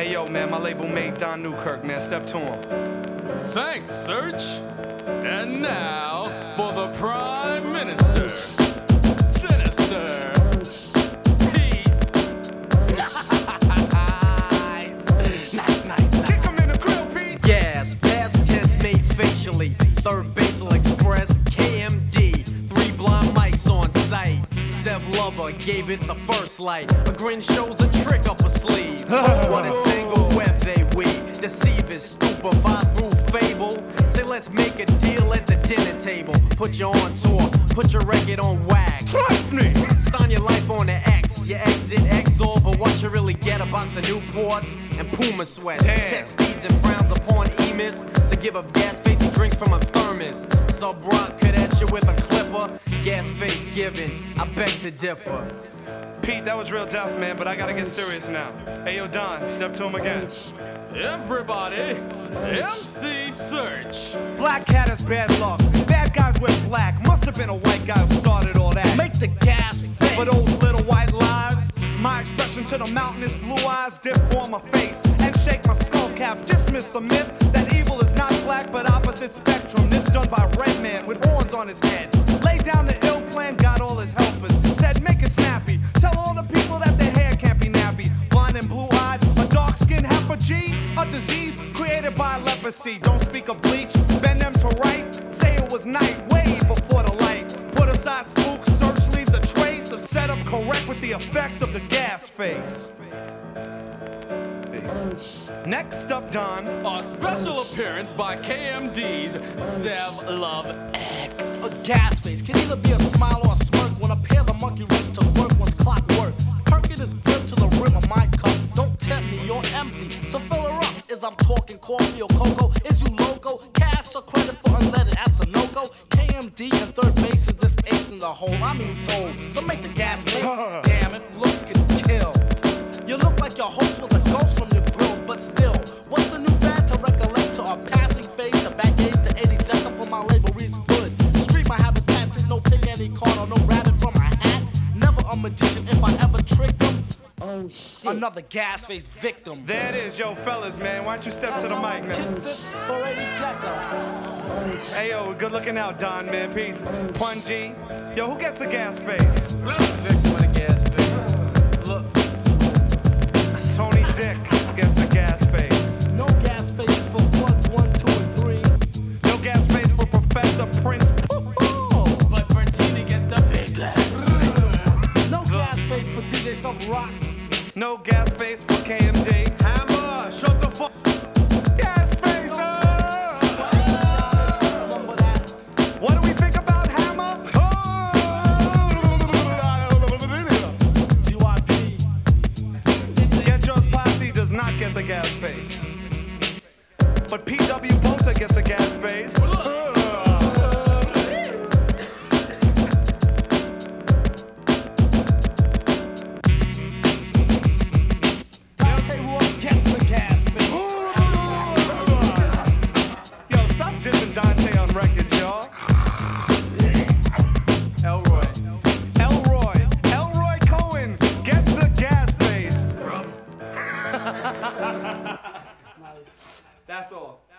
Hey yo, man, my label mate Don Newkirk, man. Step to him. Thanks, Serch. And now for the Prime Minister. Sinister. Pete. nice. Nice, nice, nice. Kick him in the grill, Pete. Gas, past tense made facially. 3rd Bass'll Express, Zev Lover gave it the first light. A grin shows a trick up a sleeve. what a tangled web they weave. Deceive is stupefied through fable. Say, let's make a deal at the dinner table. Put you on tour, put your record on wax. Trust me. Sign your life on the X. You exit Exor, but what you really get a box of Newports and Puma sweats. Damn. Text feeds and frowns upon Emis to give up gas face drinks from a thermos. Subroc could at you with a clipper. Gas face giving, I beg to differ. Pete, that was real tough, man, but I gotta get serious now. Hey yo, Don, step to him again. Everybody, MC Serch. Black cat is bad luck. Bad guys wear black. Must have been a white guy who started all that. Make the gas face. For those little white lies, my expression to the mountain is blue eyes dip on my face and shake my skull cap. Dismiss the myth that evil is not black but opposite spectrum. This done by red man with horns on his head. Lay down the ill plan, got all his helpers. Said make it snappy. Tell all the people that their hair can't be nappy. Blind and blue eyed, a dark skin half a G, a disease created by leprosy. Don't speak of bleach, bend them to right. Say it was night, way before the light. Put aside spooks, Serch leaves a trace of setup correct with the effect of the gas face. Next up, Don. A special appearance by KMD's Zev Love X. A gas face can either be a smile or a smirk when a pair's a monkey race to work one's clockwork. Perkin is built to the rim of my cup. Don't tempt me, you're empty. So fill her up. Is I'm talking coffee or cocoa? Is you loco? Cash or credit for unleaded? That's a no go. KMD and 3rd Bass is this ace in the hole. I mean soul. So make the gas face. Damn, it. looks any card or no rabbit from a hat. Never a magician if I ever trick them. Oh shit. Another gas face victim. There it is, yo, fellas, man. Why don't you step to the mic, man? Kicks it for 80 decker. Hey yo, good looking out, Don, man. Peace. Oh, Pun G. Yo, who gets the gas face? Victim the gas face. gas face for KMD. Hammer, shut the fuck. Gas face. Oh. Uh. What do we think about Hammer? Oh. Get your posse does not get the gas face, but PW Botha gets the gas face. and Dante on records, y'all.